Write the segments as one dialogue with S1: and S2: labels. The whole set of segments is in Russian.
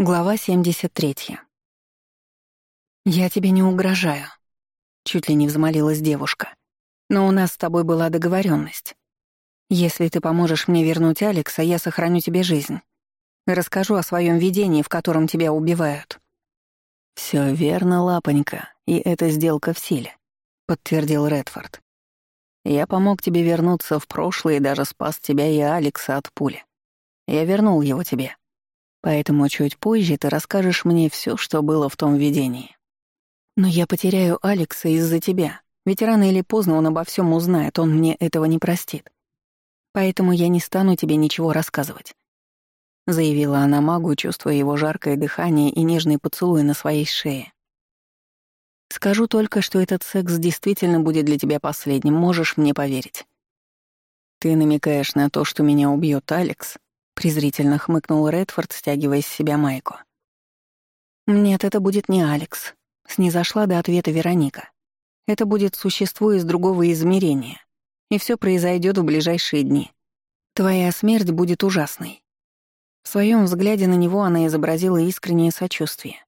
S1: Глава 73. «Я тебе не угрожаю», — чуть ли не взмолилась девушка. «Но у нас с тобой была договоренность. Если ты поможешь мне вернуть Алекса, я сохраню тебе жизнь. Расскажу о своем видении, в котором тебя убивают».
S2: Все верно, лапонька, и эта сделка в силе», — подтвердил Редфорд. «Я помог тебе вернуться в прошлое и даже спас тебя и Алекса от пули. Я вернул его тебе». Поэтому чуть позже ты расскажешь мне все, что было в том видении. Но я потеряю Алекса из-за тебя, ведь рано или поздно он обо всем узнает, он мне этого не простит. Поэтому я не стану тебе ничего рассказывать», — заявила она магу, чувствуя его жаркое дыхание и нежные поцелуи на своей шее. «Скажу только, что этот секс действительно будет для тебя последним, можешь мне поверить». «Ты намекаешь на то, что меня убьет Алекс?» Презрительно хмыкнул Редфорд, стягивая с себя майку. «Нет, это будет не Алекс», — снизошла до ответа Вероника. «Это будет существо из другого измерения, и все произойдет в ближайшие дни. Твоя смерть будет ужасной». В своем взгляде на него она изобразила искреннее сочувствие.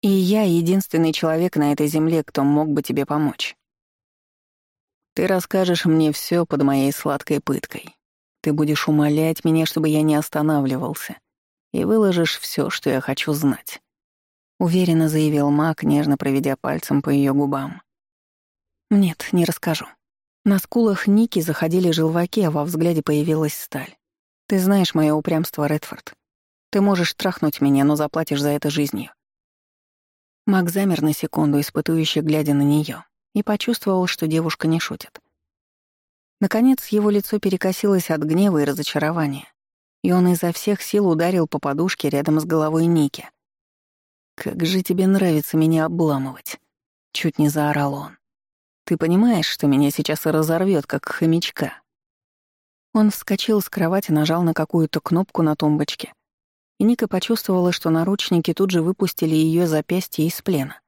S2: «И я единственный человек на этой земле, кто мог бы тебе помочь». «Ты расскажешь мне все под моей сладкой пыткой», ты будешь умолять меня, чтобы я не останавливался. И выложишь все, что я хочу знать. Уверенно заявил маг, нежно проведя пальцем по ее губам. Нет, не расскажу. На скулах Ники заходили желваки, а во взгляде появилась сталь. Ты знаешь мое упрямство, Редфорд. Ты можешь трахнуть меня, но заплатишь за это жизнью. Мак замер на секунду, испытывающе глядя на нее, и почувствовал, что девушка не шутит. Наконец его лицо перекосилось от гнева и разочарования, и он изо всех сил ударил по подушке рядом с головой Ники. «Как же тебе нравится меня обламывать!» — чуть не заорал он. «Ты понимаешь, что меня сейчас разорвет, как хомячка?» Он вскочил с кровати, нажал на какую-то кнопку на тумбочке, и Ника почувствовала, что наручники тут же выпустили ее запястье из плена.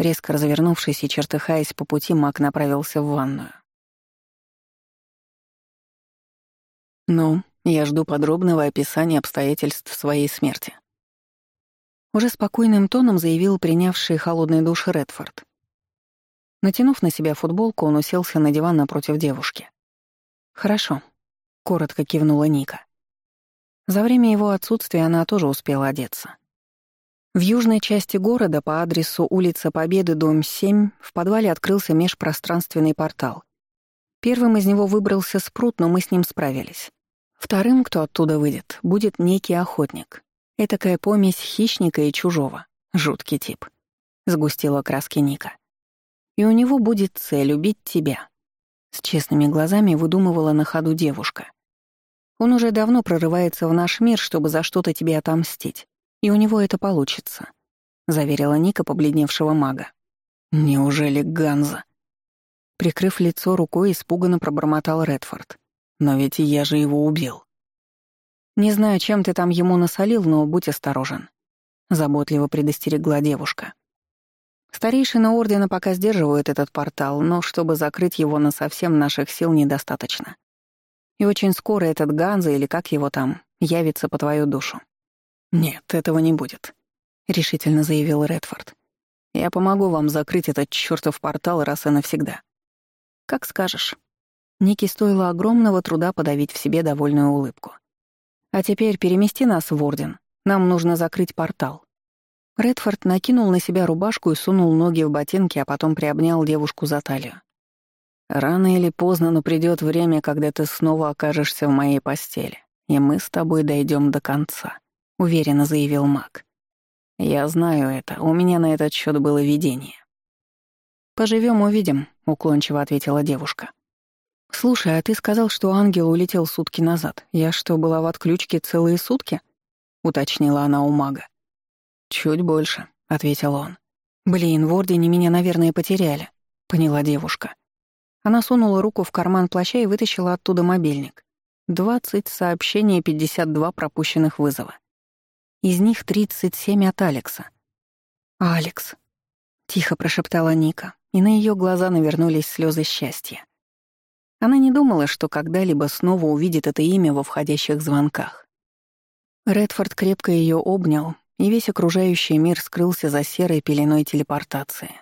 S2: Резко развернувшись и чертыхаясь по пути, Мак направился в ванную. Ну, я жду подробного описания обстоятельств своей смерти. Уже спокойным тоном заявил принявший холодный душ Редфорд. Натянув на себя футболку, он уселся на диван напротив девушки. «Хорошо», — коротко кивнула Ника. За время его отсутствия она тоже успела одеться. В южной части города по адресу улица Победы, дом 7, в подвале открылся межпространственный портал — Первым из него выбрался спрут, но мы с ним справились. Вторым, кто оттуда выйдет, будет некий охотник. Этакая помесь хищника и чужого. Жуткий тип. Сгустила краски Ника. И у него будет цель — убить тебя. С честными глазами выдумывала на ходу девушка. Он уже давно прорывается в наш мир, чтобы за что-то тебе отомстить. И у него это получится. Заверила Ника побледневшего мага. «Неужели Ганза?» Прикрыв лицо рукой, испуганно пробормотал Редфорд. «Но ведь я же его убил». «Не знаю, чем ты там ему насолил, но будь осторожен», — заботливо предостерегла девушка. «Старейшина Ордена пока сдерживает этот портал, но чтобы закрыть его на совсем наших сил недостаточно. И очень скоро этот Ганза, или как его там, явится по твою душу». «Нет, этого не будет», — решительно заявил Редфорд. «Я помогу вам закрыть этот чертов портал раз и навсегда». «Как скажешь». Нике стоило огромного труда подавить в себе довольную улыбку. «А теперь перемести нас в Орден. Нам нужно закрыть портал». Редфорд накинул на себя рубашку и сунул ноги в ботинки, а потом приобнял девушку за талию. «Рано или поздно, но придет время, когда ты снова окажешься в моей постели, и мы с тобой дойдем до конца», — уверенно заявил Мак. «Я знаю это, у меня на этот счет было видение». «Поживем, увидим», Уклончиво ответила девушка. «Слушай, а ты сказал, что ангел улетел сутки назад. Я что, была в отключке целые сутки?» — уточнила она у мага. «Чуть больше», — ответил он. «Блин, в Ордене меня, наверное, потеряли», — поняла девушка. Она сунула руку в карман плаща и вытащила оттуда мобильник. 20 сообщений и 52 пропущенных вызова. Из них 37 от Алекса. «Алекс», — тихо прошептала Ника и на ее глаза навернулись слезы счастья. Она не думала, что когда-либо снова увидит это имя во входящих звонках.
S1: Редфорд крепко ее обнял, и весь окружающий мир скрылся за серой пеленой телепортации.